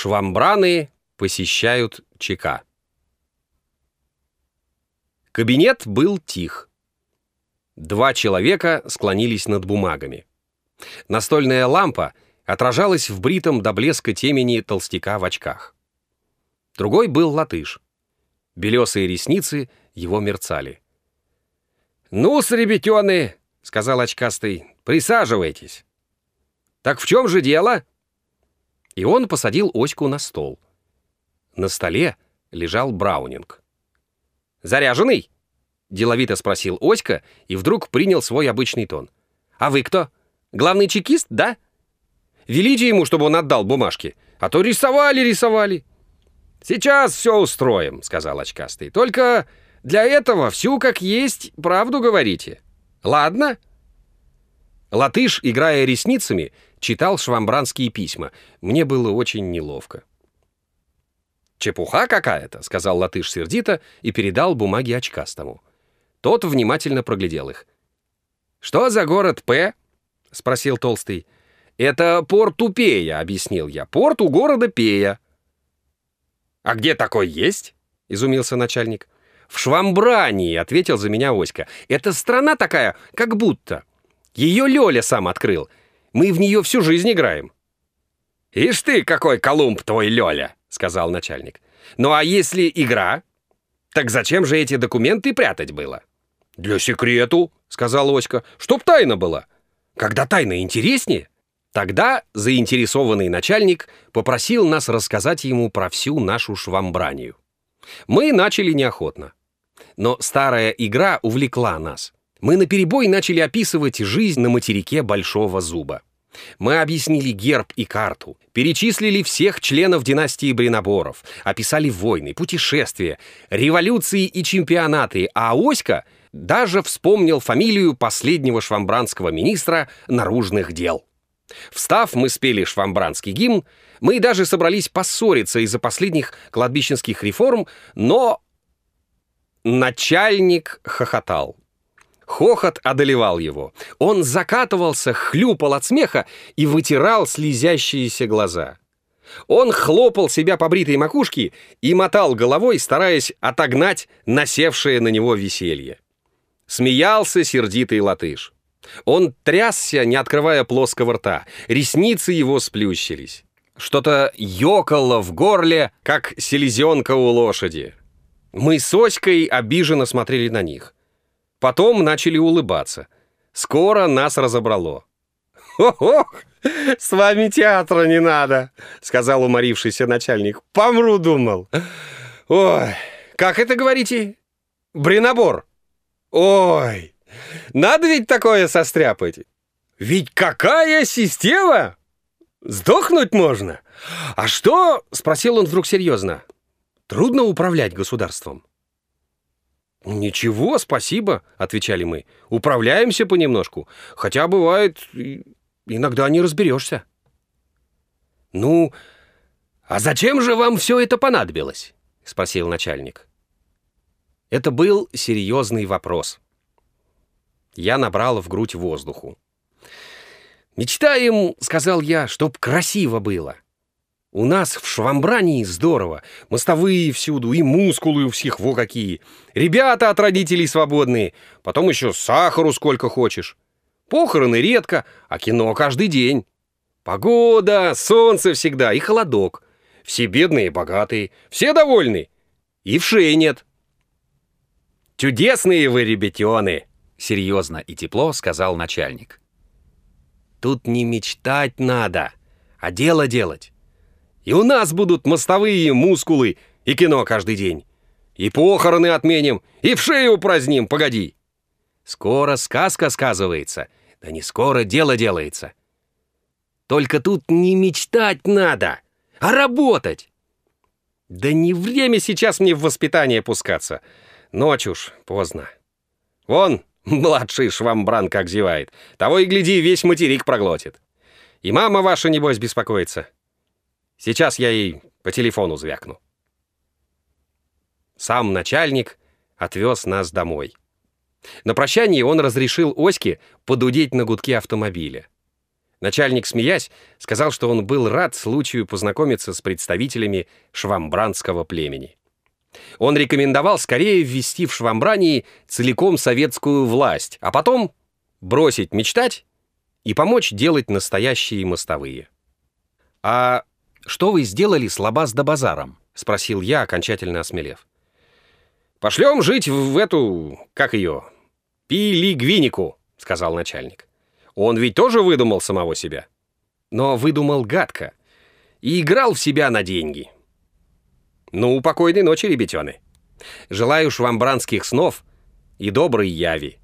Швамбраны посещают ЧК. Кабинет был тих. Два человека склонились над бумагами. Настольная лампа отражалась в бритом до блеска темени толстяка в очках. Другой был латыш. Белесые ресницы его мерцали. «Ну-с, ребятены!» — сказал очкастый. «Присаживайтесь». «Так в чем же дело?» И он посадил Оську на стол. На столе лежал браунинг. «Заряженный?» — деловито спросил Оська и вдруг принял свой обычный тон. «А вы кто? Главный чекист, да? Велите ему, чтобы он отдал бумажки, а то рисовали, рисовали». «Сейчас все устроим», — сказал очкастый. «Только для этого всю как есть правду говорите. Ладно?» Латыш, играя ресницами, читал швамбранские письма. Мне было очень неловко. «Чепуха какая-то», — сказал латыш сердито и передал бумаги очкастому. Тот внимательно проглядел их. «Что за город П?» — спросил Толстый. «Это порт Пея», — объяснил я. «Порт у города Пея». «А где такой есть?» — изумился начальник. «В Швамбрании», — ответил за меня Оська. «Это страна такая, как будто. Ее Лёля сам открыл. Мы в нее всю жизнь играем». «Ишь ты, какой Колумб твой Лёля!» — сказал начальник. «Ну а если игра? Так зачем же эти документы прятать было?» «Для секрету», — сказал Оська, — «чтоб тайна была. Когда тайна интереснее». Тогда заинтересованный начальник попросил нас рассказать ему про всю нашу швамбранию. Мы начали неохотно. Но старая игра увлекла нас. Мы наперебой начали описывать жизнь на материке Большого Зуба. Мы объяснили герб и карту, перечислили всех членов династии Бриноборов, описали войны, путешествия, революции и чемпионаты, а Оська даже вспомнил фамилию последнего швамбранского министра наружных дел. Встав, мы спели швамбранский гимн, мы даже собрались поссориться из-за последних кладбищенских реформ, но начальник хохотал. Хохот одолевал его. Он закатывался, хлюпал от смеха и вытирал слезящиеся глаза. Он хлопал себя по бритой макушке и мотал головой, стараясь отогнать насевшее на него веселье. Смеялся сердитый латыш. Он трясся, не открывая плоского рта. Ресницы его сплющились. Что-то ёкало в горле, как селезенка у лошади. Мы с Оськой обиженно смотрели на них. Потом начали улыбаться. Скоро нас разобрало. «Ох, с вами театра не надо», — сказал уморившийся начальник. «Помру, думал». «Ой, как это говорите? Бринобор?» «Ой, надо ведь такое состряпать. Ведь какая система? Сдохнуть можно. А что, спросил он вдруг серьезно, трудно управлять государством? «Ничего, спасибо», — отвечали мы. «Управляемся понемножку. Хотя бывает, иногда не разберешься». «Ну, а зачем же вам все это понадобилось?» — спросил начальник. Это был серьезный вопрос. Я набрал в грудь воздуху. «Мечтаем, — сказал я, — чтоб красиво было. У нас в Швамбрании здорово. Мостовые всюду, и мускулы у всех во какие. Ребята от родителей свободные. Потом еще сахару сколько хочешь. Похороны редко, а кино каждый день. Погода, солнце всегда и холодок. Все бедные и богатые, все довольны. И в шее нет. Чудесные вы, ребятены!» серьезно и тепло сказал начальник. Тут не мечтать надо, а дело делать. И у нас будут мостовые мускулы и кино каждый день. И похороны отменим, и в шею упраздним, погоди. Скоро сказка сказывается, да не скоро дело делается. Только тут не мечтать надо, а работать. Да не время сейчас мне в воспитание пускаться. Ночь уж поздно. Вон, Младший швамбран как зевает. Того и гляди, весь материк проглотит. И мама ваша, небось, беспокоится. Сейчас я ей по телефону звякну. Сам начальник отвез нас домой. На прощание он разрешил Оське подудеть на гудки автомобиля. Начальник, смеясь, сказал, что он был рад случаю познакомиться с представителями швамбранского племени. Он рекомендовал скорее ввести в Швамбрании целиком советскую власть, а потом бросить мечтать и помочь делать настоящие мостовые. «А что вы сделали с Лабаз да Базаром?» — спросил я, окончательно осмелев. «Пошлем жить в эту... как ее? Пилигвинику», — сказал начальник. «Он ведь тоже выдумал самого себя. Но выдумал гадко и играл в себя на деньги». «Ну, покойной ночи, ребятены. Желаю швамбранских снов и доброй яви».